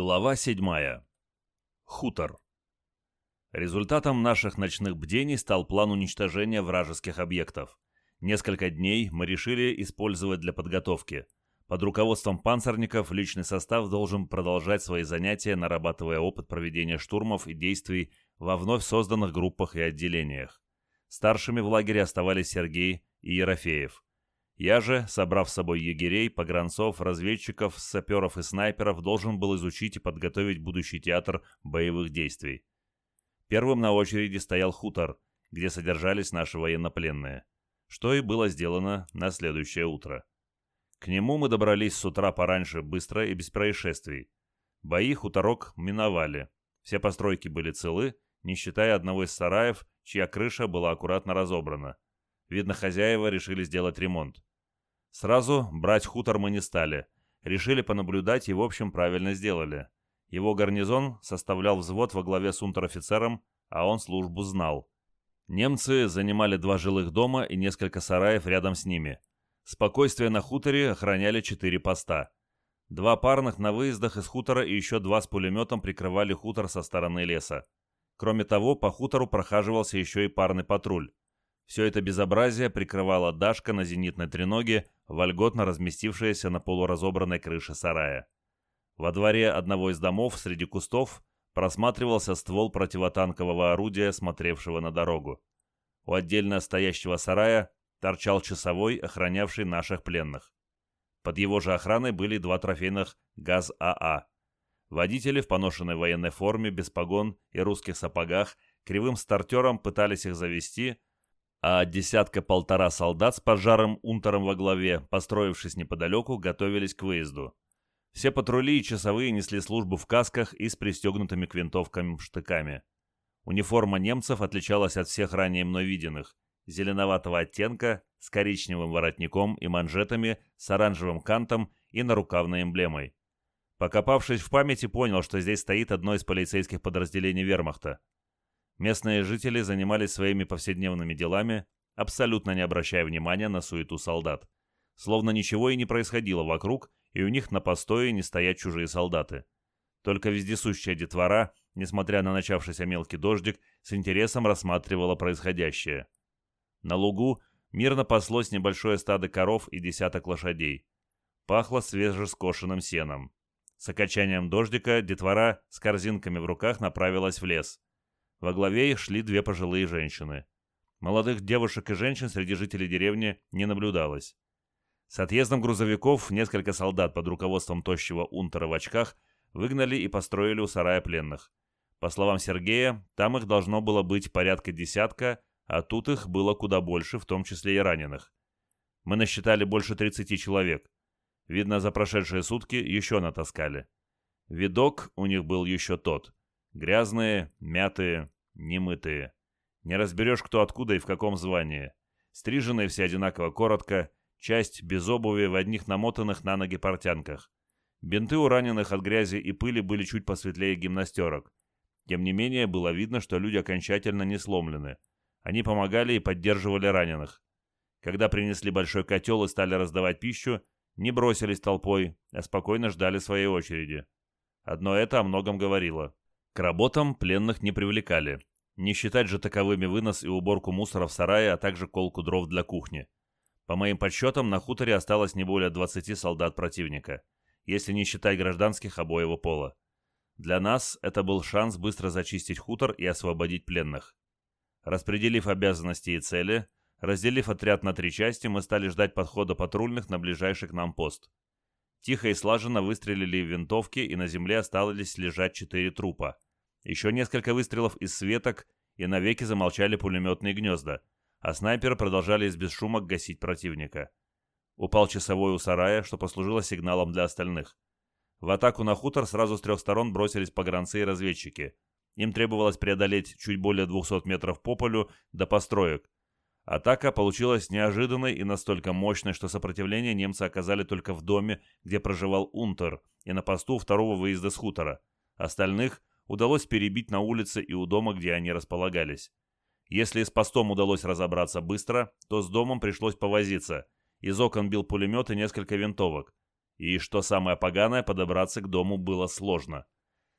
Глава 7. Хутор. Результатом наших ночных бдений стал план уничтожения вражеских объектов. Несколько дней мы решили использовать для подготовки. Под руководством панцирников личный состав должен продолжать свои занятия, нарабатывая опыт проведения штурмов и действий во вновь созданных группах и отделениях. Старшими в лагере оставались Сергей и Ерофеев. Я же, собрав с собой егерей, погранцов, разведчиков, саперов и снайперов, должен был изучить и подготовить будущий театр боевых действий. Первым на очереди стоял хутор, где содержались наши военнопленные, что и было сделано на следующее утро. К нему мы добрались с утра пораньше, быстро и без происшествий. Бои хуторок миновали. Все постройки были целы, не считая одного из сараев, чья крыша была аккуратно разобрана. Видно, хозяева решили сделать ремонт. Сразу брать хутор мы не стали. Решили понаблюдать и, в общем, правильно сделали. Его гарнизон составлял взвод во главе с унтер-офицером, а он службу знал. Немцы занимали два жилых дома и несколько сараев рядом с ними. Спокойствие на хуторе охраняли четыре поста. Два парных на выездах из хутора и еще два с пулеметом прикрывали хутор со стороны леса. Кроме того, по хутору прохаживался еще и парный патруль. Все это безобразие прикрывала Дашка на зенитной треноге, вольготно разместившаяся на полуразобранной крыше сарая. Во дворе одного из домов среди кустов просматривался ствол противотанкового орудия, смотревшего на дорогу. У отдельно стоящего сарая торчал часовой, охранявший наших пленных. Под его же охраной были два трофейных ГАЗ-АА. Водители в поношенной военной форме, без погон и русских сапогах кривым стартером пытались их завести – а десятка-полтора солдат с пожаром унтером во главе, построившись неподалеку, готовились к выезду. Все патрули и часовые несли службу в касках и с пристегнутыми к винтовкам штыками. Униформа немцев отличалась от всех ранее мной виденных. Зеленоватого оттенка, с коричневым воротником и манжетами, с оранжевым кантом и нарукавной эмблемой. Покопавшись в памяти, понял, что здесь стоит одно из полицейских подразделений вермахта. Местные жители занимались своими повседневными делами, абсолютно не обращая внимания на суету солдат. Словно ничего и не происходило вокруг, и у них на постое не стоят чужие солдаты. Только вездесущая детвора, несмотря на начавшийся мелкий дождик, с интересом рассматривала происходящее. На лугу мирно паслось небольшое стадо коров и десяток лошадей. Пахло свежескошенным сеном. С окончанием дождика детвора с корзинками в руках направилась в лес. Во главе их шли две пожилые женщины. Молодых девушек и женщин среди жителей деревни не наблюдалось. С отъездом грузовиков несколько солдат под руководством тощего унтера в очках выгнали и построили у сарая пленных. По словам Сергея, там их должно было быть порядка десятка, а тут их было куда больше, в том числе и раненых. Мы насчитали больше 30 человек. Видно, за прошедшие сутки еще натаскали. Видок у них был еще тот. Грязные, мятые, немытые. Не разберешь, кто откуда и в каком звании. Стриженные все одинаково коротко, часть без обуви в одних намотанных на ноги портянках. Бинты у раненых от грязи и пыли были чуть посветлее гимнастерок. Тем не менее, было видно, что люди окончательно не сломлены. Они помогали и поддерживали раненых. Когда принесли большой котел и стали раздавать пищу, не бросились толпой, а спокойно ждали своей очереди. Одно это о многом говорило. К работам пленных не привлекали. Не считать же таковыми вынос и уборку мусора в сарае, а также колку дров для кухни. По моим подсчетам, на хуторе осталось не более 20 солдат противника, если не считать гражданских обоего пола. Для нас это был шанс быстро зачистить хутор и освободить пленных. Распределив обязанности и цели, разделив отряд на три части, мы стали ждать подхода патрульных на ближайший к нам пост. Тихо и слаженно выстрелили в винтовки, и на земле осталось лежать четыре трупа. Еще несколько выстрелов из светок, и навеки замолчали пулеметные гнезда, а снайперы продолжали без шума гасить противника. Упал часовой у сарая, что послужило сигналом для остальных. В атаку на хутор сразу с трех сторон бросились погранцы и разведчики. Им требовалось преодолеть чуть более 200 метров по полю до построек. Атака получилась неожиданной и настолько мощной, что сопротивление немцы оказали только в доме, где проживал Унтер, и на посту второго выезда с хутора. Остальных удалось перебить на улице и у дома, где они располагались. Если с постом удалось разобраться быстро, то с домом пришлось повозиться. Из окон бил пулемет и несколько винтовок. И, что самое поганое, подобраться к дому было сложно.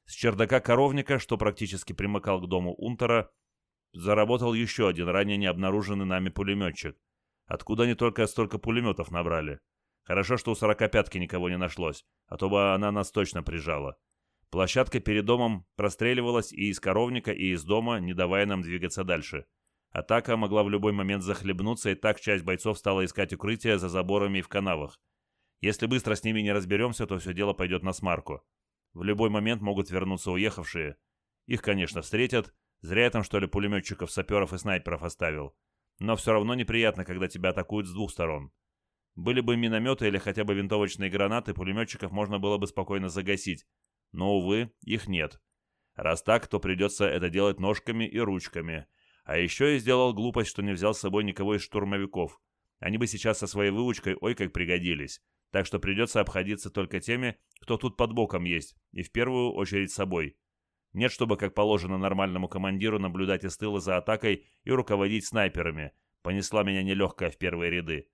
С чердака коровника, что практически примыкал к дому Унтера, заработал еще один ранее не обнаруженный нами пулеметчик. Откуда они только столько пулеметов набрали? Хорошо, что у сорокопятки никого не нашлось, а то бы она нас точно прижала. Площадка перед домом простреливалась и из коровника, и из дома, не давая нам двигаться дальше. Атака могла в любой момент захлебнуться, и так часть бойцов стала искать укрытие за заборами и в канавах. Если быстро с ними не разберемся, то все дело пойдет на смарку. В любой момент могут вернуться уехавшие. Их, конечно, встретят. Зря я там, что ли, пулеметчиков, саперов и снайперов оставил. Но все равно неприятно, когда тебя атакуют с двух сторон. Были бы минометы или хотя бы винтовочные гранаты, пулеметчиков можно было бы спокойно загасить. Но, увы, их нет. Раз так, то придется это делать ножками и ручками. А еще я сделал глупость, что не взял с собой никого из штурмовиков. Они бы сейчас со своей выучкой ой как пригодились так что придется обходиться только теми, кто тут под боком есть, и в первую очередь собой. Нет, чтобы, как положено нормальному командиру, наблюдать из тыла за атакой и руководить снайперами. Понесла меня нелегкая в первые ряды.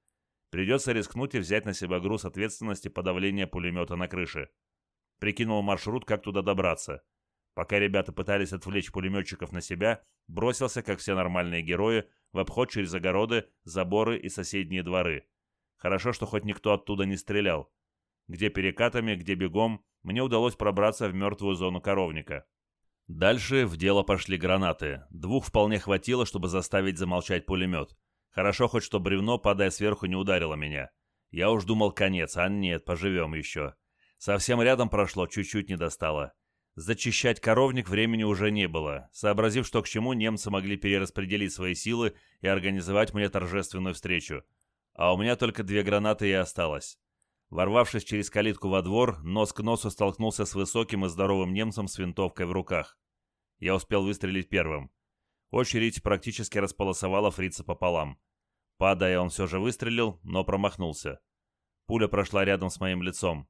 Придется рискнуть и взять на себя груз ответственности подавления пулемета на крыше. Прикинул маршрут, как туда добраться. Пока ребята пытались отвлечь пулеметчиков на себя, бросился, как все нормальные герои, в обход через огороды, заборы и соседние дворы. Хорошо, что хоть никто оттуда не стрелял. Где перекатами, где бегом, мне удалось пробраться в мертвую зону коровника. Дальше в дело пошли гранаты. Двух вполне хватило, чтобы заставить замолчать пулемет. Хорошо хоть что бревно, падая сверху, не ударило меня. Я уж думал конец, а нет, поживем еще. Совсем рядом прошло, чуть-чуть не достало. Зачищать коровник времени уже не было. Сообразив, что к чему, немцы могли перераспределить свои силы и организовать мне торжественную встречу а у меня только две гранаты и осталось. Ворвавшись через калитку во двор, нос к носу столкнулся с высоким и здоровым немцем с винтовкой в руках. Я успел выстрелить первым. Очередь практически располосовала фрица пополам. Падая, он все же выстрелил, но промахнулся. Пуля прошла рядом с моим лицом.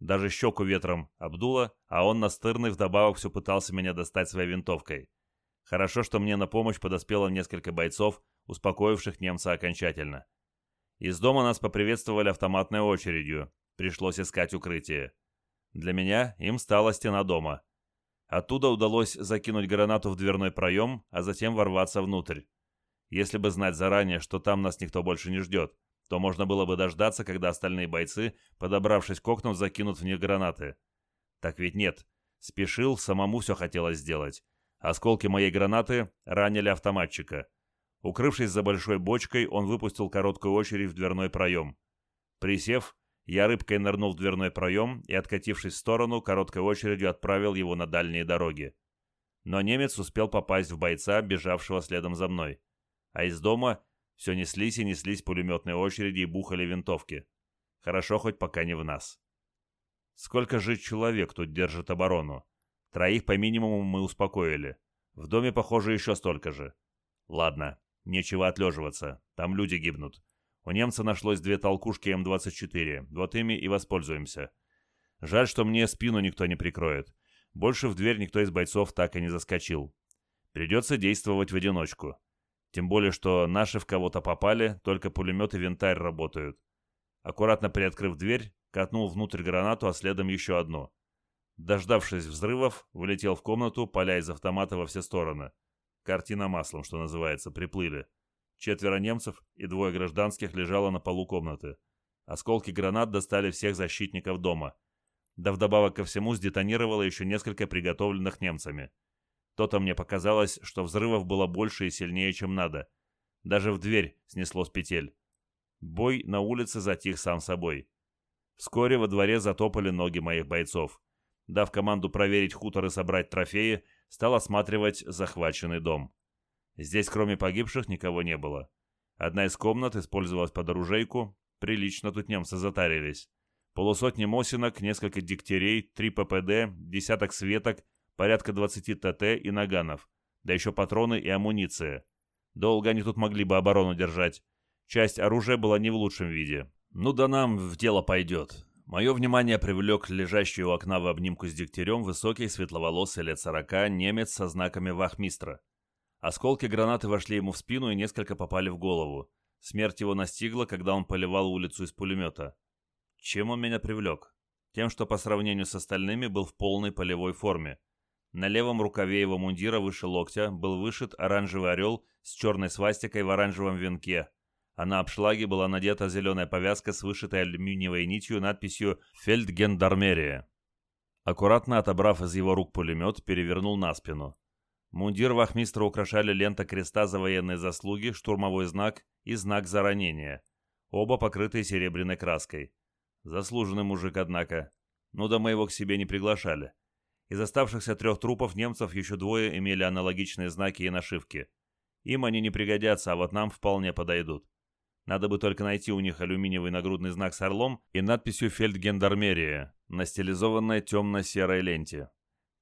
Даже щеку ветром обдуло, а он настырный вдобавок все пытался меня достать своей винтовкой. Хорошо, что мне на помощь подоспело несколько бойцов, успокоивших немца окончательно. Из дома нас поприветствовали автоматной очередью. Пришлось искать укрытие. Для меня им стала стена дома. Оттуда удалось закинуть гранату в дверной проем, а затем ворваться внутрь. Если бы знать заранее, что там нас никто больше не ждет, то можно было бы дождаться, когда остальные бойцы, подобравшись к окнам, закинут в них гранаты. Так ведь нет. Спешил, самому все хотелось сделать. Осколки моей гранаты ранили автоматчика. Укрывшись за большой бочкой, он выпустил короткую очередь в дверной проем. Присев, я рыбкой нырнул в дверной проем и, откатившись в сторону, короткой очередью отправил его на дальние дороги. Но немец успел попасть в бойца, бежавшего следом за мной. А из дома все неслись и неслись пулеметные очереди и бухали винтовки. Хорошо хоть пока не в нас. Сколько же человек тут держит оборону? Троих по минимуму мы успокоили. В доме, похоже, еще столько же. Ладно, Нечего отлеживаться, там люди гибнут. У немца нашлось две толкушки М-24, вот ими и воспользуемся. Жаль, что мне спину никто не прикроет. Больше в дверь никто из бойцов так и не заскочил. Придется действовать в одиночку. Тем более, что наши в кого-то попали, только пулемет и винтарь работают. Аккуратно приоткрыв дверь, катнул внутрь гранату, а следом еще одну. Дождавшись взрывов, влетел в комнату, поля из автомата во все стороны. Картина маслом, что называется, приплыли. Четверо немцев и двое гражданских лежало на полу комнаты. Осколки гранат достали всех защитников дома. Да вдобавок ко всему сдетонировало еще несколько приготовленных немцами. То-то мне показалось, что взрывов было больше и сильнее, чем надо. Даже в дверь снесло с петель. Бой на улице затих сам собой. Вскоре во дворе затопали ноги моих бойцов. Дав команду проверить хутор и собрать трофеи, стал осматривать захваченный дом. Здесь, кроме погибших, никого не было. Одна из комнат использовалась под оружейку, прилично тут немцы затарились. Полусотни мосинок, несколько дегтярей, три ППД, десяток светок, порядка 20 ТТ и наганов, да еще патроны и амуниция. Долго они тут могли бы оборону держать. Часть оружия была не в лучшем виде. Ну да нам в дело пойдет. Мое внимание привлек лежащий у окна в обнимку с дегтярем высокий светловолосый лет сорока немец со знаками вахмистра. Осколки гранаты вошли ему в спину и несколько попали в голову. Смерть его настигла, когда он поливал улицу из пулемета. Чем он меня привлек? Тем, что по сравнению с остальными был в полной полевой форме. На левом рукаве его мундира выше локтя был вышит оранжевый орел с черной свастикой в оранжевом венке, а на обшлаге была надета зеленая повязка с вышитой алюминиевой нитью надписью «Фельдгендармерия». Аккуратно отобрав из его рук пулемет, перевернул на спину. Мундир вахмистра украшали лента креста за военные заслуги, штурмовой знак и знак за ранение. Оба покрытые серебряной краской. Заслуженный мужик, однако. Ну да мы его к себе не приглашали. Из оставшихся трех трупов немцев еще двое имели аналогичные знаки и нашивки. Им они не пригодятся, а вот нам вполне подойдут. Надо бы только найти у них алюминиевый нагрудный знак с орлом и надписью «Фельдгендармерия» на стилизованной темно-серой ленте.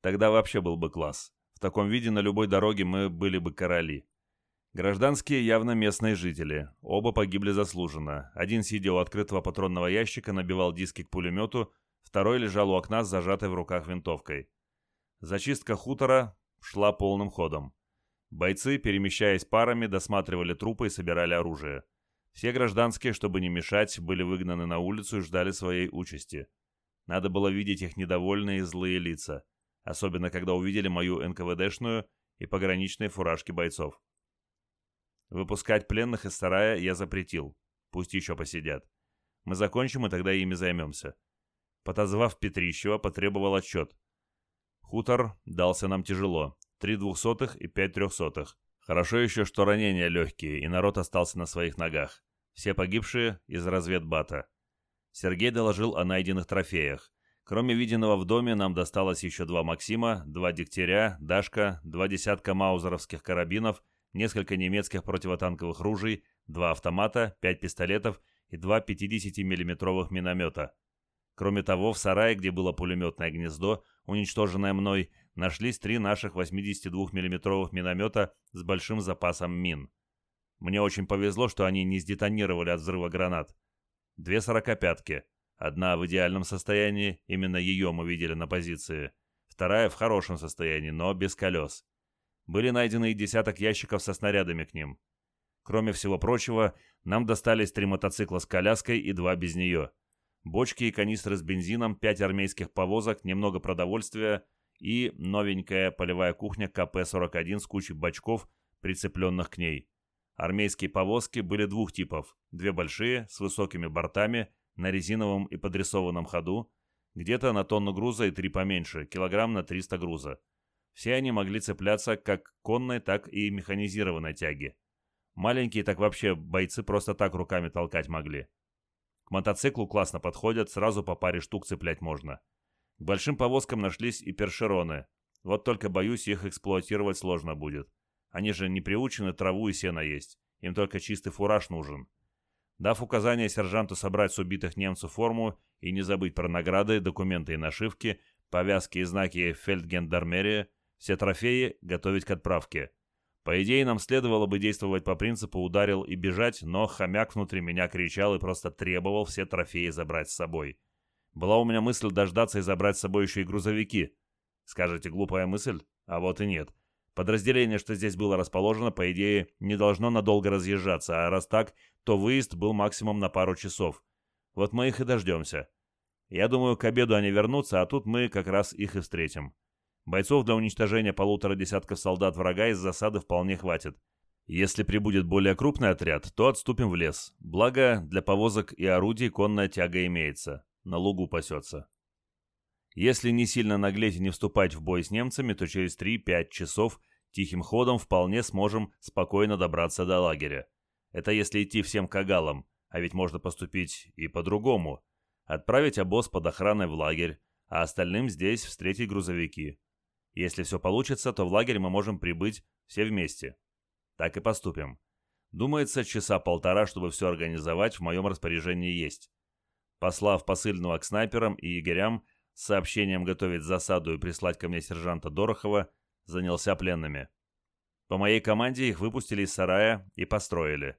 Тогда вообще был бы класс. В таком виде на любой дороге мы были бы короли. Гражданские явно местные жители. Оба погибли заслуженно. Один, сидя у открытого патронного ящика, набивал диски к пулемету, второй лежал у окна с зажатой в руках винтовкой. Зачистка хутора шла полным ходом. Бойцы, перемещаясь парами, досматривали трупы и собирали оружие. Все гражданские, чтобы не мешать, были выгнаны на улицу и ждали своей участи. Надо было видеть их недовольные и злые лица, особенно когда увидели мою НКВДшную и пограничные фуражки бойцов. Выпускать пленных из сарая я запретил. Пусть еще посидят. Мы закончим, и тогда ими займемся. Подозвав Петрищева, потребовал отчет. Хутор дался нам тяжело. Три двухсотых и пять трехсотых. Хорошо еще, что ранения легкие, и народ остался на своих ногах. Все погибшие из разведбата. Сергей доложил о найденных трофеях. Кроме виденного в доме, нам досталось еще два «Максима», два «Дегтяря», «Дашка», два десятка маузеровских карабинов, несколько немецких противотанковых ружей, два автомата, пять пистолетов и два 50-миллиметровых миномета. Кроме того, в сарае, где было пулеметное гнездо, уничтоженное мной, нашлись три наших 82 миллиметровых миномета с большим запасом мин. Мне очень повезло, что они не сдетонировали от взрыва гранат. Две сорокопятки. Одна в идеальном состоянии, именно ее мы видели на позиции. Вторая в хорошем состоянии, но без колес. Были найдены и десяток ящиков со снарядами к ним. Кроме всего прочего, нам достались три мотоцикла с коляской и два без нее. Бочки и канистры с бензином, пять армейских повозок, немного продовольствия и новенькая полевая кухня КП-41 с кучей бачков, прицепленных к ней. Армейские повозки были двух типов. Две большие, с высокими бортами, на резиновом и подрисованном ходу, где-то на тонну груза и три поменьше, килограмм на 300 груза. Все они могли цепляться как конной, так и механизированной тяги. Маленькие так вообще бойцы просто так руками толкать могли. К мотоциклу классно подходят, сразу по паре штук цеплять можно. К большим повозкам нашлись и першероны. Вот только, боюсь, их эксплуатировать сложно будет. Они же не приучены траву и сено есть. Им только чистый фураж нужен. Дав указание сержанту собрать с убитых немцев форму и не забыть про награды, документы и нашивки, повязки и знаки фельдгендармерия, все трофеи готовить к отправке. По идее, нам следовало бы действовать по принципу «ударил и бежать», но хомяк внутри меня кричал и просто требовал все трофеи забрать с собой. Была у меня мысль дождаться и забрать с собой еще и грузовики. Скажете, глупая мысль? А вот и нет. Подразделение, что здесь было расположено, по идее, не должно надолго разъезжаться, а раз так, то выезд был максимум на пару часов. Вот мы их и дождемся. Я думаю, к обеду они вернутся, а тут мы как раз их и встретим. Бойцов для уничтожения полутора десятков солдат врага из засады вполне хватит. Если прибудет более крупный отряд, то отступим в лес. Благо, для повозок и орудий конная тяга имеется. На лугу пасется. Если не сильно наглеть и не вступать в бой с немцами, то через 3-5 часов тихим ходом вполне сможем спокойно добраться до лагеря. Это если идти всем кагалам, а ведь можно поступить и по-другому. Отправить обоз под охраной в лагерь, а остальным здесь встретить грузовики. Если все получится, то в лагерь мы можем прибыть все вместе. Так и поступим. Думается, часа полтора, чтобы все организовать, в моем распоряжении есть. Послав посыльного к снайперам и егерям с сообщением готовить засаду и прислать ко мне сержанта Дорохова, занялся пленными. По моей команде их выпустили из сарая и построили.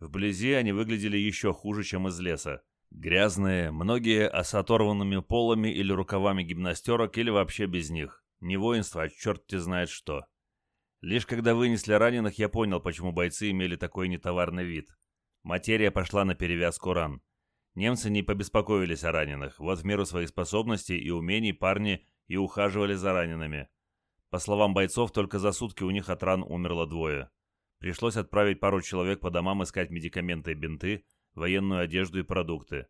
Вблизи они выглядели еще хуже, чем из леса. Грязные, многие с оторванными полами или рукавами гимнастерок, или вообще без них. Не воинство, а черт те знает что. Лишь когда вынесли раненых, я понял, почему бойцы имели такой нетоварный вид. Материя пошла на перевязку ран. Немцы не побеспокоились о раненых, вот в меру своих способностей и умений парни и ухаживали за ранеными. По словам бойцов, только за сутки у них от ран умерло двое. Пришлось отправить пару человек по домам искать медикаменты и бинты, военную одежду и продукты.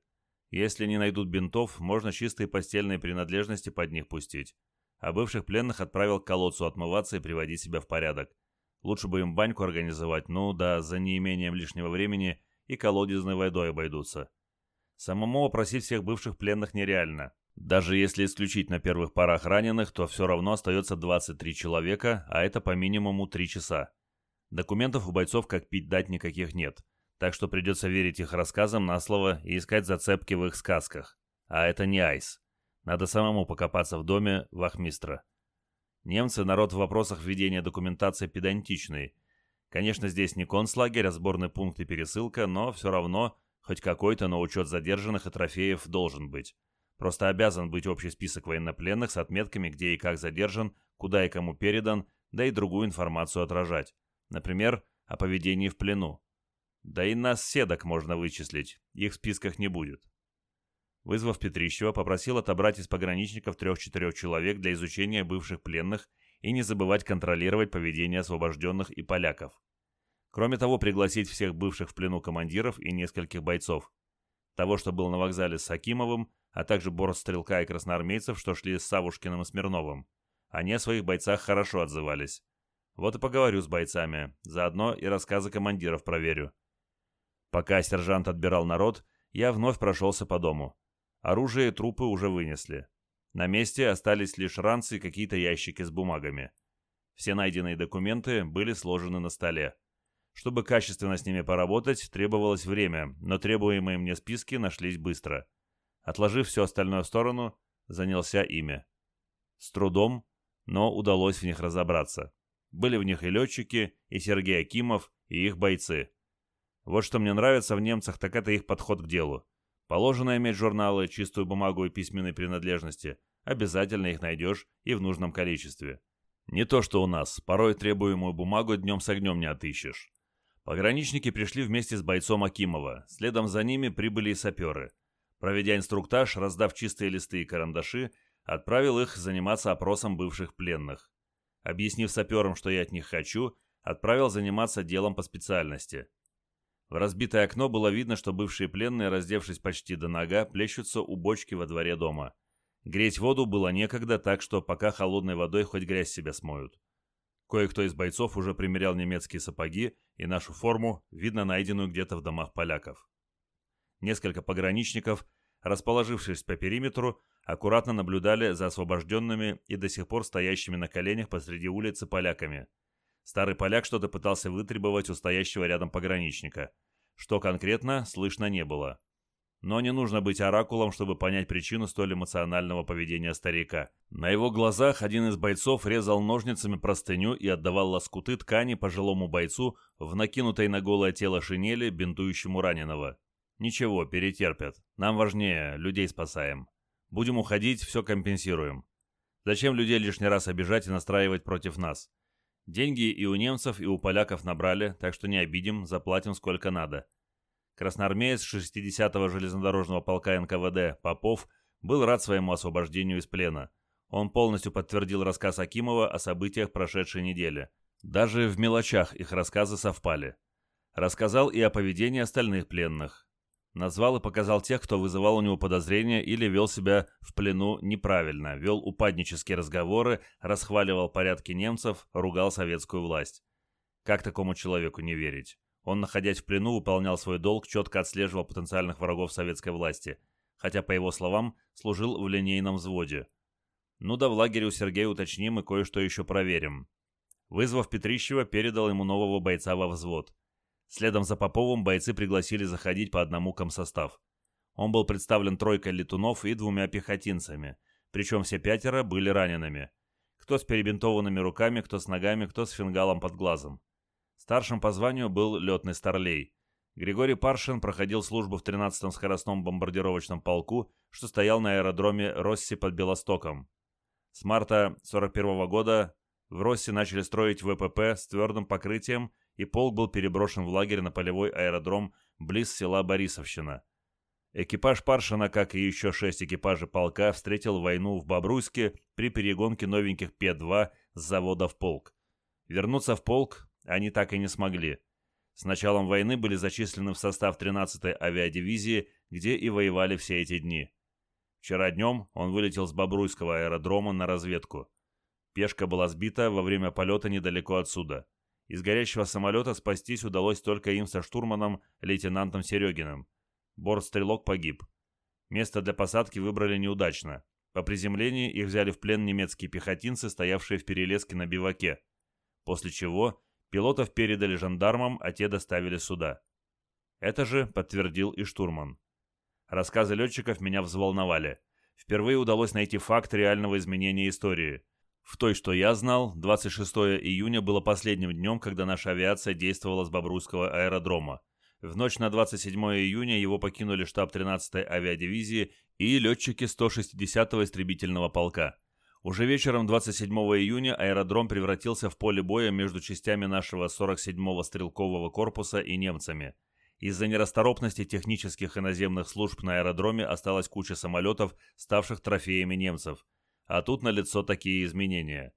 Если не найдут бинтов, можно чистые постельные принадлежности под них пустить. А бывших пленных отправил к колодцу отмываться и приводить себя в порядок. Лучше бы им баньку организовать, ну да, за неимением лишнего времени и колодезной водой обойдутся. Самому опросить всех бывших пленных нереально. Даже если исключить на первых порах раненых, то все равно остается 23 человека, а это по минимуму 3 часа. Документов у бойцов как пить дать никаких нет, так что придется верить их рассказам на слово и искать зацепки в их сказках. А это не айс. Надо самому покопаться в доме вахмистра. Немцы – народ в вопросах ведения документации педантичный. Конечно, здесь не концлагерь, а сборный пункт и пересылка, но все равно хоть какой-то на учет задержанных и трофеев должен быть. Просто обязан быть общий список военнопленных с отметками, где и как задержан, куда и кому передан, да и другую информацию отражать. Например, о поведении в плену. Да и нас седок можно вычислить, их в списках не будет. Вызвав Петрищева, попросил отобрать из пограничников трех-четырех человек для изучения бывших пленных и не забывать контролировать поведение освобожденных и поляков. Кроме того, пригласить всех бывших в плену командиров и нескольких бойцов. Того, что был на вокзале с Акимовым, а также бортстрелка и красноармейцев, что шли с Савушкиным и Смирновым. Они о своих бойцах хорошо отзывались. Вот и поговорю с бойцами, заодно и рассказы командиров проверю. Пока сержант отбирал народ, я вновь прошелся по дому. Оружие и трупы уже вынесли. На месте остались лишь ранцы и какие-то ящики с бумагами. Все найденные документы были сложены на столе. Чтобы качественно с ними поработать, требовалось время, но требуемые мне списки нашлись быстро. Отложив все остальное в сторону, занялся ими. С трудом, но удалось в них разобраться. Были в них и летчики, и Сергей Акимов, и их бойцы. Вот что мне нравится в немцах, так это их подход к делу. Положено иметь журналы, чистую бумагу и письменные принадлежности. Обязательно их найдешь и в нужном количестве. Не то что у нас, порой требуемую бумагу днем с огнем не отыщешь. Пограничники пришли вместе с бойцом Акимова, следом за ними прибыли и саперы. Проведя инструктаж, раздав чистые листы и карандаши, отправил их заниматься опросом бывших пленных. Объяснив саперам, что я от них хочу, отправил заниматься делом по специальности. В разбитое окно было видно, что бывшие пленные, раздевшись почти до нога, плещутся у бочки во дворе дома. Греть воду было некогда, так что пока холодной водой хоть грязь себя смоют. Кое-кто из бойцов уже примерял немецкие сапоги и нашу форму, видно найденную где-то в домах поляков. Несколько пограничников, расположившись по периметру, аккуратно наблюдали за освобожденными и до сих пор стоящими на коленях посреди улицы поляками. Старый поляк что-то пытался вытребовать у стоящего рядом пограничника. Что конкретно, слышно не было. Но не нужно быть оракулом, чтобы понять причину столь эмоционального поведения старика. На его глазах один из бойцов резал ножницами простыню и отдавал лоскуты ткани пожилому бойцу в накинутой на голое тело шинели, бинтующему раненого. «Ничего, перетерпят. Нам важнее, людей спасаем». Будем уходить, все компенсируем. Зачем людей лишний раз обижать и настраивать против нас? Деньги и у немцев, и у поляков набрали, так что не обидим, заплатим сколько надо. Красноармеец 60-го железнодорожного полка НКВД Попов был рад своему освобождению из плена. Он полностью подтвердил рассказ Акимова о событиях прошедшей недели. Даже в мелочах их рассказы совпали. Рассказал и о поведении остальных пленных. Назвал и показал тех, кто вызывал у него подозрения или вел себя в плену неправильно, вел упаднические разговоры, расхваливал порядки немцев, ругал советскую власть. Как такому человеку не верить? Он, находясь в плену, выполнял свой долг, четко отслеживал потенциальных врагов советской власти, хотя, по его словам, служил в линейном взводе. Ну да в лагере у Сергея уточним и кое-что еще проверим. Вызвав Петрищева, передал ему нового бойца во взвод – Следом за Поповым бойцы пригласили заходить по одному комсостав. Он был представлен тройкой летунов и двумя пехотинцами, причем все пятеро были ранеными. Кто с перебинтованными руками, кто с ногами, кто с фингалом под глазом. Старшим по званию был летный старлей. Григорий Паршин проходил службу в 13-м скоростном бомбардировочном полку, что стоял на аэродроме Росси под Белостоком. С марта 41 -го года в Росси начали строить ВПП с твердым покрытием и полк был переброшен в лагерь на полевой аэродром близ села Борисовщина. Экипаж Паршина, как и еще шесть экипажей полка, встретил войну в Бобруйске при перегонке новеньких П-2 с завода в полк. Вернуться в полк они так и не смогли. С началом войны были зачислены в состав 13-й авиадивизии, где и воевали все эти дни. Вчера днем он вылетел с Бобруйского аэродрома на разведку. Пешка была сбита во время полета недалеко отсюда. Из горящего самолета спастись удалось только им со штурманом лейтенантом Серегиным. Бортстрелок погиб. Место для посадки выбрали неудачно. По приземлении их взяли в плен немецкие пехотинцы, стоявшие в перелеске на биваке. После чего пилотов передали жандармам, а те доставили сюда. Это же подтвердил и штурман. Рассказы летчиков меня взволновали. Впервые удалось найти факт реального изменения истории. В той, что я знал, 26 июня было последним днем, когда наша авиация действовала с Бобруйского аэродрома. В ночь на 27 июня его покинули штаб 13-й авиадивизии и летчики 160-го истребительного полка. Уже вечером 27 июня аэродром превратился в поле боя между частями нашего 47-го стрелкового корпуса и немцами. Из-за нерасторопности технических и наземных служб на аэродроме осталась куча самолетов, ставших трофеями немцев. А тут налицо такие изменения.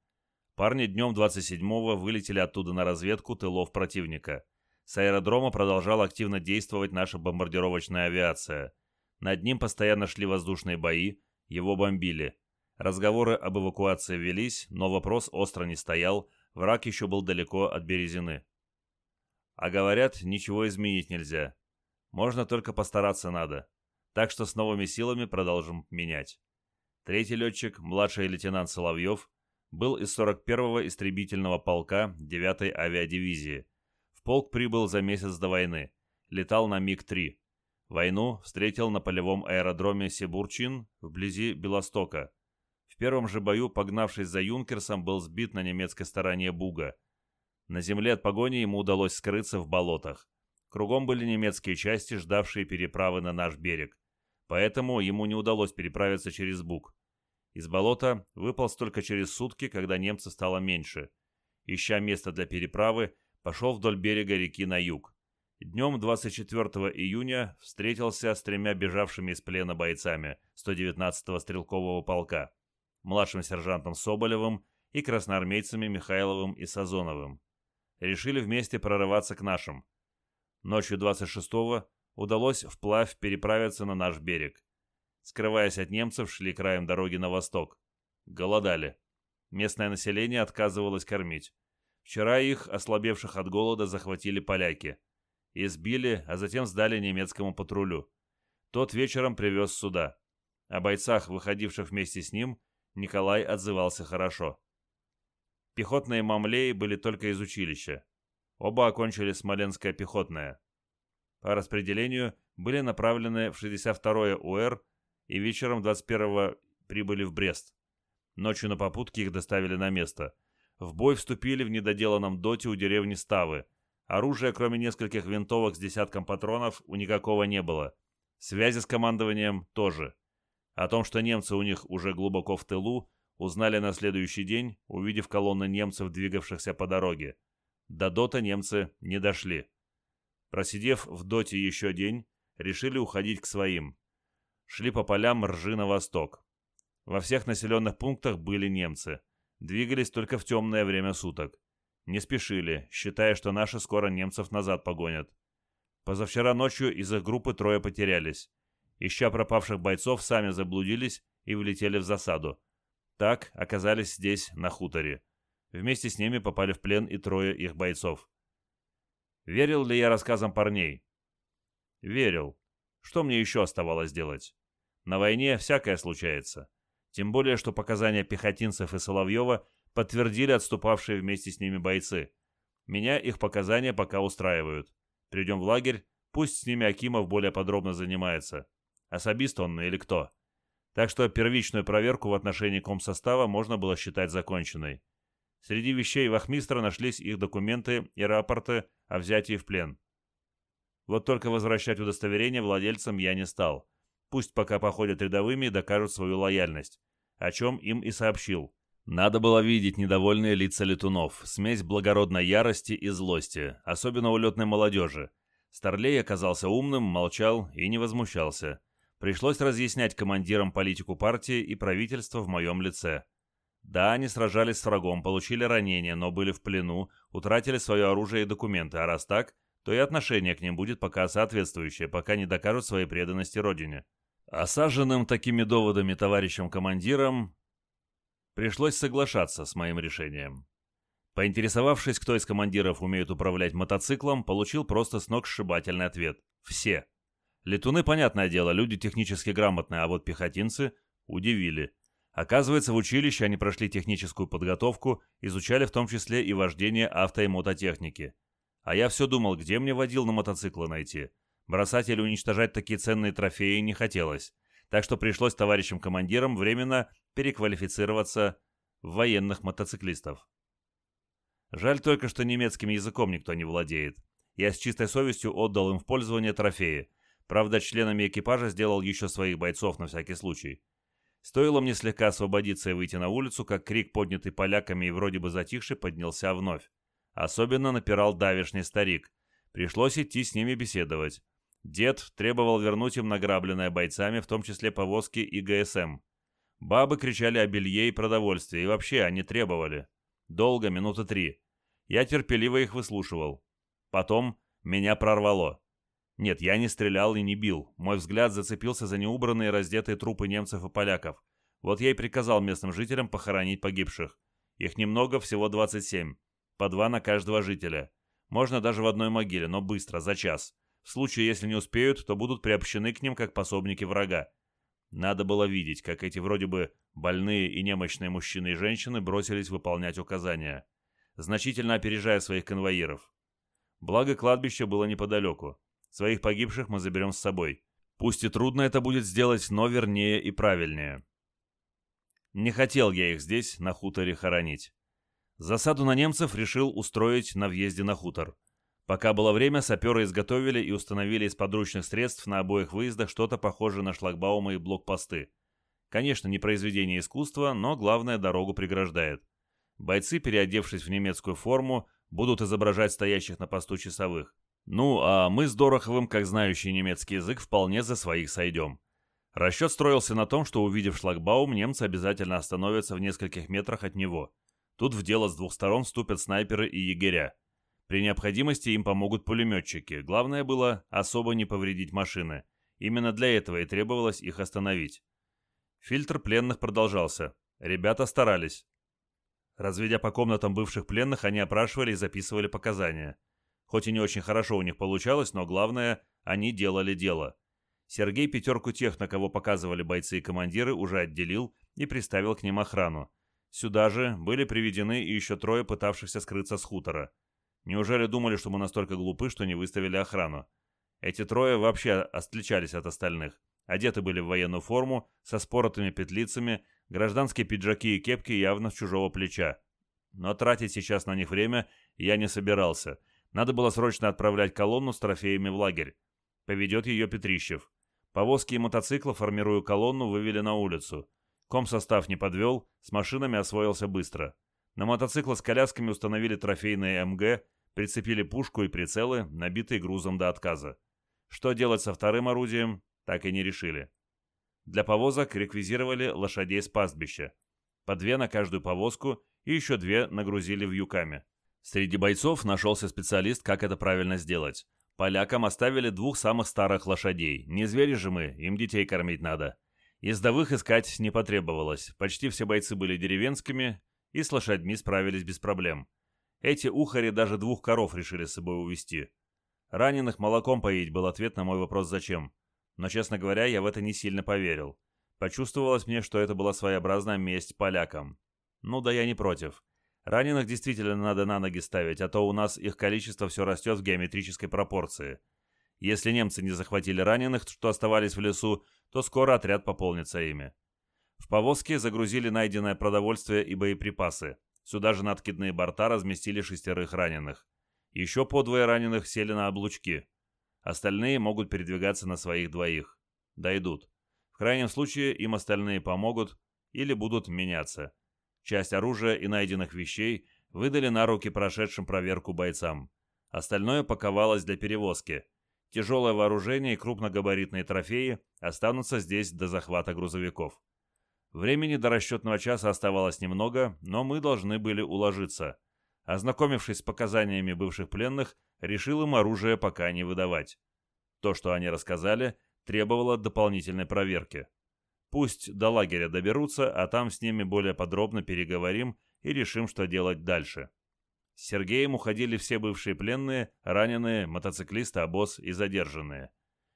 Парни днем 27-го вылетели оттуда на разведку тылов противника. С аэродрома продолжала активно действовать наша бомбардировочная авиация. Над ним постоянно шли воздушные бои, его бомбили. Разговоры об эвакуации велись, но вопрос остро не стоял, враг еще был далеко от Березины. А говорят, ничего изменить нельзя. Можно только постараться надо. Так что с новыми силами продолжим менять. Третий летчик, младший лейтенант Соловьев, был из 41-го истребительного полка 9-й авиадивизии. В полк прибыл за месяц до войны. Летал на МиГ-3. Войну встретил на полевом аэродроме Сибурчин вблизи Белостока. В первом же бою, погнавшись за Юнкерсом, был сбит на немецкой стороне Буга – на земле от погони ему удалось скрыться в болотах. Кругом были немецкие части, ждавшие переправы на наш берег. Поэтому ему не удалось переправиться через Буг. Из болота выполз только через сутки, когда немцев стало меньше. Ища место для переправы, пошел вдоль берега реки на юг. Днем 24 июня встретился с тремя бежавшими из плена бойцами 119-го стрелкового полка, младшим сержантом Соболевым и красноармейцами Михайловым и Сазоновым решили вместе прорываться к нашим. Ночью 26-го удалось вплавь переправиться на наш берег. Скрываясь от немцев, шли краем дороги на восток. Голодали. Местное население отказывалось кормить. Вчера их, ослабевших от голода, захватили поляки. Избили, а затем сдали немецкому патрулю. Тот вечером привез сюда. О бойцах, выходивших вместе с ним, Николай отзывался хорошо. Пехотные мамлеи были только из училища. Оба окончили Смоленское пехотное. По распределению были направлены в 62-е УР и вечером 21-го прибыли в Брест. Ночью на попутке их доставили на место. В бой вступили в недоделанном доте у деревни Ставы. Оружия, кроме нескольких винтовок с десятком патронов, у никакого не было. Связи с командованием тоже. О том, что немцы у них уже глубоко в тылу, Узнали на следующий день, увидев колонны немцев, двигавшихся по дороге. До Дота немцы не дошли. Просидев в Доте еще день, решили уходить к своим. Шли по полям ржи на восток. Во всех населенных пунктах были немцы. Двигались только в темное время суток. Не спешили, считая, что наши скоро немцев назад погонят. Позавчера ночью из их группы трое потерялись. Ища пропавших бойцов, сами заблудились и влетели в засаду. Так оказались здесь, на хуторе. Вместе с ними попали в плен и трое их бойцов. Верил ли я рассказам парней? Верил. Что мне еще оставалось делать? На войне всякое случается. Тем более, что показания пехотинцев и Соловьева подтвердили отступавшие вместе с ними бойцы. Меня их показания пока устраивают. Придем в лагерь, пусть с ними Акимов более подробно занимается. Особист он или кто? Так что первичную проверку в отношении комсостава можно было считать законченной. Среди вещей вахмистра нашлись их документы и рапорты о взятии в плен. Вот только возвращать удостоверение владельцам я не стал. Пусть пока походят рядовыми и докажут свою лояльность, о чем им и сообщил. Надо было видеть недовольные лица летунов, смесь благородной ярости и злости, особенно у летной молодежи. Старлей оказался умным, молчал и не возмущался. Пришлось разъяснять командирам политику партии и правительства в моем лице. Да, они сражались с врагом, получили ранения, но были в плену, утратили свое оружие и документы, а раз так, то и отношение к ним будет пока соответствующее, пока не докажут своей преданности родине. Осаженным такими доводами товарищам-командирам пришлось соглашаться с моим решением. Поинтересовавшись, кто из командиров умеет управлять мотоциклом, получил просто сногсшибательный ответ. Все. Летуны, понятное дело, люди технически грамотные, а вот пехотинцы удивили. Оказывается, в училище они прошли техническую подготовку, изучали в том числе и вождение авто и мототехники. А я все думал, где мне водил на мотоциклы найти. Бросать или уничтожать такие ценные трофеи не хотелось, так что пришлось товарищам-командирам временно переквалифицироваться в военных мотоциклистов. Жаль только, что немецким языком никто не владеет. Я с чистой совестью отдал им в пользование трофеи, Правда, членами экипажа сделал еще своих бойцов на всякий случай. Стоило мне слегка освободиться и выйти на улицу, как крик, поднятый поляками и вроде бы затихший, поднялся вновь. Особенно напирал давишний старик. Пришлось идти с ними беседовать. Дед требовал вернуть им награбленное бойцами, в том числе повозки и ГСМ. Бабы кричали о белье и продовольствии, и вообще они требовали. Долго, минуты три. Я терпеливо их выслушивал. Потом меня прорвало. Нет, я не стрелял и не бил. Мой взгляд зацепился за неубранные раздетые трупы немцев и поляков. Вот я и приказал местным жителям похоронить погибших. Их немного, всего 27. По два на каждого жителя. Можно даже в одной могиле, но быстро, за час. В случае, если не успеют, то будут приобщены к ним как пособники врага. Надо было видеть, как эти вроде бы больные и немощные мужчины и женщины бросились выполнять указания, значительно опережая своих конвоиров. Благо кладбище было неподалеку. Своих погибших мы заберем с собой. Пусть и трудно это будет сделать, но вернее и правильнее. Не хотел я их здесь, на хуторе, хоронить. Засаду на немцев решил устроить на въезде на хутор. Пока было время, саперы изготовили и установили из подручных средств на обоих выездах что-то похожее на шлагбаумы и блокпосты. Конечно, не произведение искусства, но главное дорогу преграждает. Бойцы, переодевшись в немецкую форму, будут изображать стоящих на посту часовых. Ну, а мы с Дороховым, как знающий немецкий язык, вполне за своих сойдем. Расчет строился на том, что, увидев шлагбаум, немцы обязательно остановятся в нескольких метрах от него. Тут в дело с двух сторон вступят снайперы и егеря. При необходимости им помогут пулеметчики. Главное было особо не повредить машины. Именно для этого и требовалось их остановить. Фильтр пленных продолжался. Ребята старались. Разведя по комнатам бывших пленных, они опрашивали и записывали показания. Хоть и не очень хорошо у них получалось, но главное, они делали дело. Сергей пятерку тех, на кого показывали бойцы и командиры, уже отделил и приставил к ним охрану. Сюда же были приведены и еще трое пытавшихся скрыться с хутора. Неужели думали, что мы настолько глупы, что не выставили охрану? Эти трое вообще отличались от остальных. Одеты были в военную форму, со споротыми петлицами, гражданские пиджаки и кепки явно с чужого плеча. Но тратить сейчас на них время я не собирался – надо было срочно отправлять колонну с трофеями в лагерь. Поведет ее Петрищев. Повозки и мотоциклы, формируя колонну, вывели на улицу. Комсостав не подвел, с машинами освоился быстро. На мотоциклы с колясками установили трофейные МГ, прицепили пушку и прицелы, набитые грузом до отказа. Что делать со вторым орудием, так и не решили. Для повозок реквизировали лошадей с пастбища. По две на каждую повозку и еще две нагрузили в юками. Среди бойцов нашелся специалист, как это правильно сделать. Полякам оставили двух самых старых лошадей. Не звери же мы, им детей кормить надо. Ездовых искать не потребовалось. Почти все бойцы были деревенскими и с лошадьми справились без проблем. Эти ухари даже двух коров решили с собой увезти. Раненых молоком поить был ответ на мой вопрос «зачем?». Но, честно говоря, я в это не сильно поверил. Почувствовалось мне, что это была своеобразная месть полякам. Ну да я не против. Раненых действительно надо на ноги ставить, а то у нас их количество все растет в геометрической пропорции. Если немцы не захватили раненых, что оставались в лесу, то скоро отряд пополнится ими. В повозке загрузили найденное продовольствие и боеприпасы. Сюда же на откидные борта разместили шестерых раненых. Еще по двое раненых сели на облучки. Остальные могут передвигаться на своих двоих. Дойдут. В крайнем случае им остальные помогут или будут меняться. Часть оружия и найденных вещей выдали на руки прошедшим проверку бойцам. Остальное паковалось для перевозки. Тяжелое вооружение и крупногабаритные трофеи останутся здесь до захвата грузовиков. Времени до расчетного часа оставалось немного, но мы должны были уложиться. Ознакомившись с показаниями бывших пленных, решил им оружие пока не выдавать. То, что они рассказали, требовало дополнительной проверки. Пусть до лагеря доберутся, а там с ними более подробно переговорим и решим, что делать дальше. С Сергеем уходили все бывшие пленные, раненые, мотоциклисты, обоз и задержанные.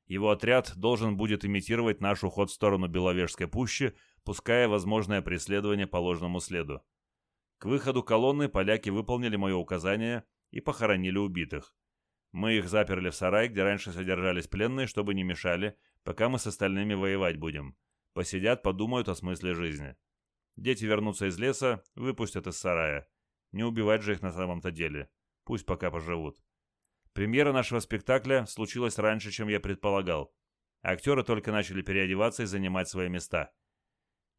Его отряд должен будет имитировать наш уход в сторону Беловежской пущи, пуская возможное преследование по ложному следу. К выходу колонны поляки выполнили мое указание и похоронили убитых. Мы их заперли в сарай, где раньше содержались пленные, чтобы не мешали, пока мы с остальными воевать будем. Посидят, подумают о смысле жизни. Дети вернутся из леса, выпустят из сарая. Не убивать же их на самом-то деле. Пусть пока поживут. Премьера нашего спектакля случилась раньше, чем я предполагал. Актеры только начали переодеваться и занимать свои места.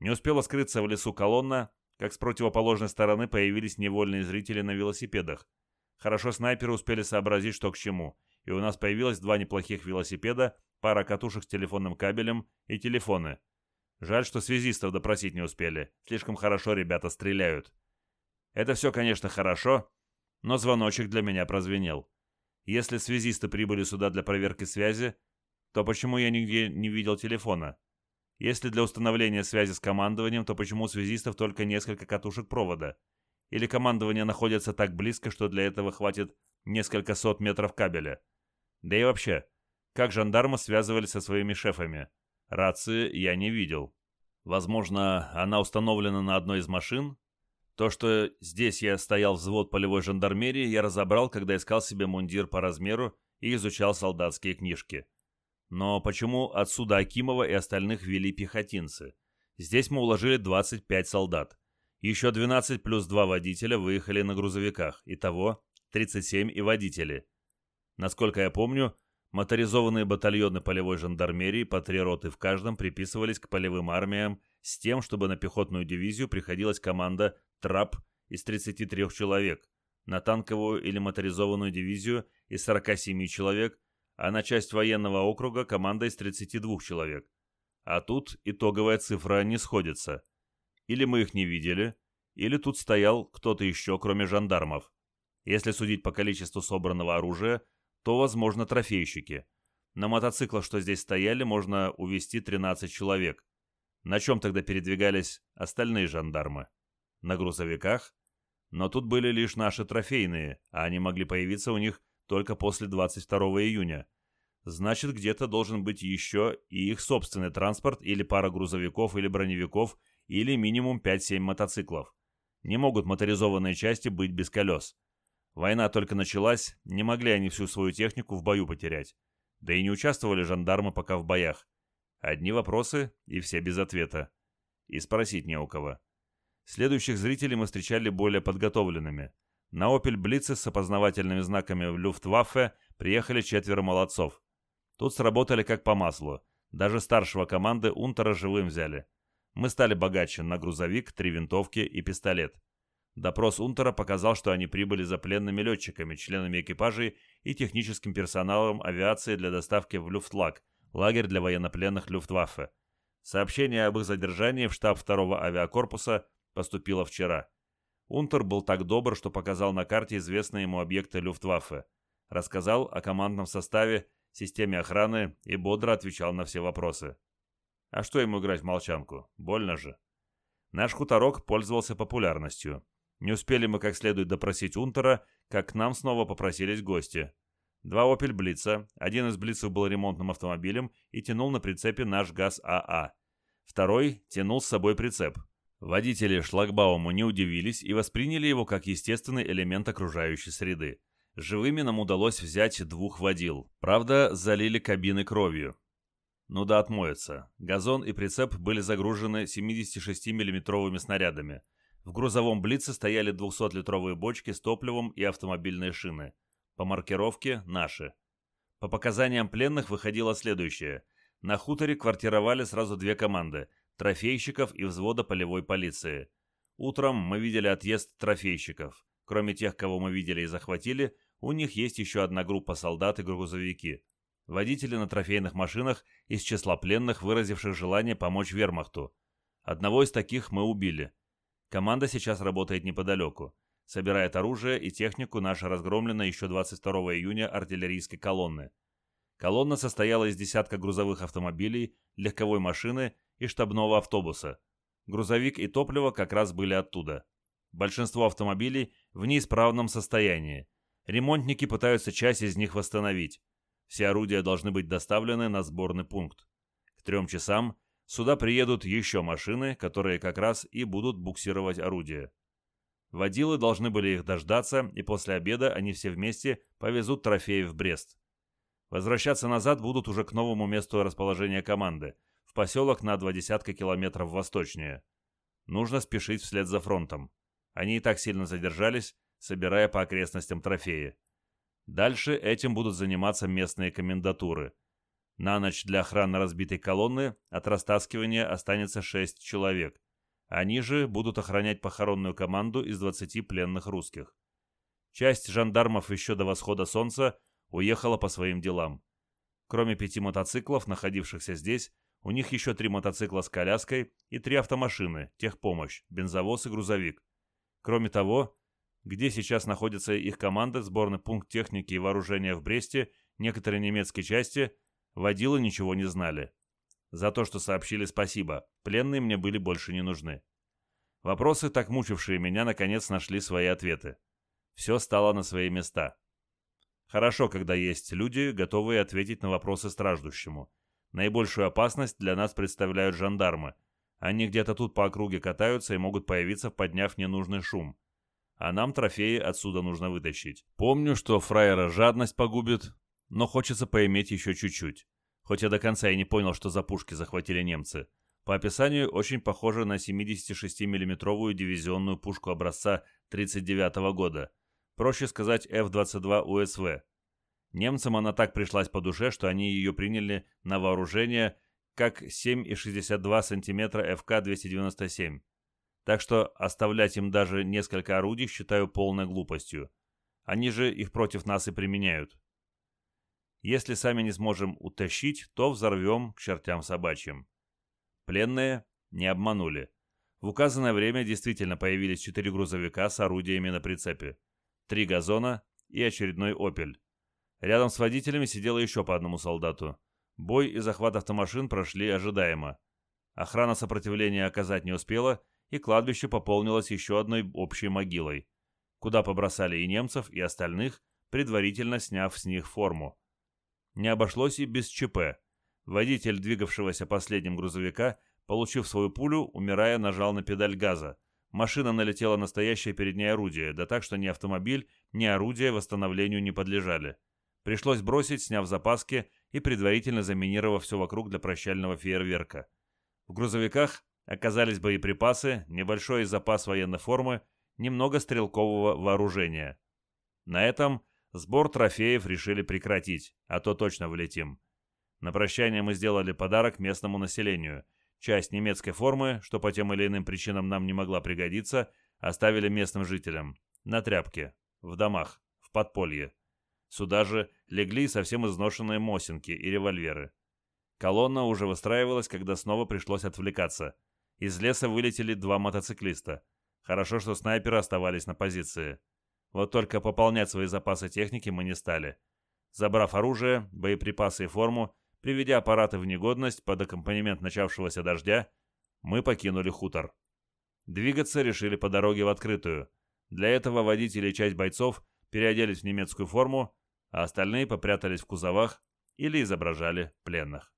Не успела скрыться в лесу колонна, как с противоположной стороны появились невольные зрители на велосипедах. Хорошо снайперы успели сообразить, что к чему, и у нас появилось два неплохих велосипеда, пара катушек с телефонным кабелем и телефоны. Жаль, что связистов допросить не успели. Слишком хорошо ребята стреляют. Это все, конечно, хорошо, но звоночек для меня прозвенел. Если связисты прибыли сюда для проверки связи, то почему я нигде не видел телефона? Если для установления связи с командованием, то почему у связистов только несколько катушек провода? Или командование находится так близко, что для этого хватит несколько сот метров кабеля? Да и вообще, как жандармы связывались со своими шефами? Рации я не видел. Возможно, она установлена на одной из машин, то, что здесь я стоял взвод полевой жандармерии, я разобрал, когда искал себе мундир по размеру и изучал солдатские книжки. Но почему отсюда Акимова и остальных вели пехотинцы? Здесь мы уложили 25 солдат. Еще 12 плюс 2 водителя выехали на грузовиках. Итого 37 и водители. Насколько я помню, моторизованные батальоны полевой жандармерии по три роты в каждом приписывались к полевым армиям с тем, чтобы на пехотную дивизию приходилась команда «Трап» из 33 человек, на танковую или моторизованную дивизию из 47 человек, а на часть военного округа команда из 32 человек. А тут итоговая цифра не сходится. Или мы их не видели, или тут стоял кто-то еще, кроме жандармов. Если судить по количеству собранного оружия, то, возможно, трофейщики. На мотоциклах, что здесь стояли, можно увезти 13 человек. На чем тогда передвигались остальные жандармы? На грузовиках? Но тут были лишь наши трофейные, а они могли появиться у них только после 22 июня. Значит, где-то должен быть еще и их собственный транспорт или пара грузовиков или броневиков, или минимум 5-7 мотоциклов. Не могут моторизованные части быть без колес. Война только началась, не могли они всю свою технику в бою потерять. Да и не участвовали жандармы пока в боях. Одни вопросы и все без ответа. И спросить не у кого. Следующих зрителей мы встречали более подготовленными. На «Опель Блице» с опознавательными знаками в Люфтваффе приехали четверо молодцов. Тут сработали как по маслу. Даже старшего команды Унтера живым взяли. Мы стали богаче на грузовик, три винтовки и пистолет. Допрос Унтера показал, что они прибыли за пленными летчиками, членами экипажей и техническим персоналом авиации для доставки в Люфтлаг, лагерь для военнопленных Люфтваффе. Сообщение об их задержании в штаб 2-го авиакорпуса поступило вчера. Унтер был так добр, что показал на карте известные ему объекты Люфтваффе, рассказал о командном составе, системе охраны и бодро отвечал на все вопросы. А что ему играть в молчанку? Больно же. Наш хуторок пользовался популярностью. Не успели мы как следует допросить Унтера, как к нам снова попросились гости. Два «Опель Блица», один из Блицев был ремонтным автомобилем и тянул на прицепе наш ГАЗ АА. Второй тянул с собой прицеп. Водители шлагбауму не удивились и восприняли его как естественный элемент окружающей среды. Живыми нам удалось взять двух водил. Правда, залили кабины кровью. Ну да отмоются. Газон и прицеп были загружены 76 миллиметровыми снарядами. В грузовом блице стояли 200-литровые бочки с топливом и автомобильные шины. По маркировке – наши. По показаниям пленных выходило следующее. На хуторе квартировали сразу две команды – трофейщиков и взвода полевой полиции. Утром мы видели отъезд трофейщиков. Кроме тех, кого мы видели и захватили, у них есть еще одна группа солдат и грузовики. Водители на трофейных машинах из числа пленных, выразивших желание помочь вермахту. Одного из таких мы убили. Команда сейчас работает неподалеку. Собирает оружие и технику наша разгромлена еще 22 июня артиллерийской колонны. Колонна состояла из десятка грузовых автомобилей, легковой машины и штабного автобуса. Грузовик и топливо как раз были оттуда. Большинство автомобилей в неисправном состоянии. Ремонтники пытаются часть из них восстановить. Все орудия должны быть доставлены на сборный пункт. К трем часам сюда приедут еще машины, которые как раз и будут буксировать орудия. Водилы должны были их дождаться, и после обеда они все вместе повезут трофеи в Брест. Возвращаться назад будут уже к новому месту расположения команды, в поселок на два десятка километров восточнее. Нужно спешить вслед за фронтом. Они и так сильно задержались, собирая по окрестностям трофеи. Дальше этим будут заниматься местные комендатуры. На ночь для охраны разбитой колонны от растаскивания останется 6 человек. Они же будут охранять похоронную команду из 20 пленных русских. Часть жандармов еще до восхода солнца уехала по своим делам. Кроме пяти мотоциклов, находившихся здесь, у них еще три мотоцикла с коляской и три автомашины, техпомощь, бензовоз и грузовик. Кроме того, где сейчас находится их команда, сборный пункт техники и вооружения в Бресте, некоторые немецкие части, водилы ничего не знали. За то, что сообщили спасибо, пленные мне были больше не нужны. Вопросы, так мучившие меня, наконец нашли свои ответы. Все стало на свои места. Хорошо, когда есть люди, готовые ответить на вопросы страждущему. Наибольшую опасность для нас представляют жандармы. Они где-то тут по округе катаются и могут появиться, подняв ненужный шум а нам трофеи отсюда нужно вытащить. Помню, что фраера жадность погубит, но хочется поиметь еще чуть-чуть. Хоть я до конца и не понял, что за пушки захватили немцы. По описанию очень похоже на 76 миллиметровую дивизионную пушку образца 39 -го года. Проще сказать F-22 УСВ. Немцам она так пришлась по душе, что они ее приняли на вооружение как 7,62 см ФК-297 так что оставлять им даже несколько орудий считаю полной глупостью. Они же их против нас и применяют. Если сами не сможем утащить, то взорвем к чертям собачьим. Пленные не обманули. В указанное время действительно появились четыре грузовика с орудиями на прицепе, три газона и очередной «Опель». Рядом с водителями сидело еще по одному солдату. Бой и захват автомашин прошли ожидаемо. Охрана сопротивления оказать не успела, и кладбище пополнилось еще одной общей могилой, куда побросали и немцев, и остальных, предварительно сняв с них форму. Не обошлось и без ЧП. Водитель двигавшегося последним грузовика, получив свою пулю, умирая, нажал на педаль газа. Машина налетела настоящее перед ней орудие, да так, что ни автомобиль, ни орудие восстановлению не подлежали. Пришлось бросить, сняв запаски и предварительно заминировав все вокруг для прощального фейерверка. В грузовиках Оказались боеприпасы, небольшой запас военной формы, немного стрелкового вооружения. На этом сбор трофеев решили прекратить, а то точно вылетим. На прощание мы сделали подарок местному населению. Часть немецкой формы, что по тем или иным причинам нам не могла пригодиться, оставили местным жителям. На тряпке, в домах, в подполье. Сюда же легли совсем изношенные мосинки и револьверы. Колонна уже выстраивалась, когда снова пришлось отвлекаться. Из леса вылетели два мотоциклиста. Хорошо, что снайперы оставались на позиции. Вот только пополнять свои запасы техники мы не стали. Забрав оружие, боеприпасы и форму, приведя аппараты в негодность под аккомпанемент начавшегося дождя, мы покинули хутор. Двигаться решили по дороге в открытую. Для этого водители и часть бойцов переоделись в немецкую форму, а остальные попрятались в кузовах или изображали пленных.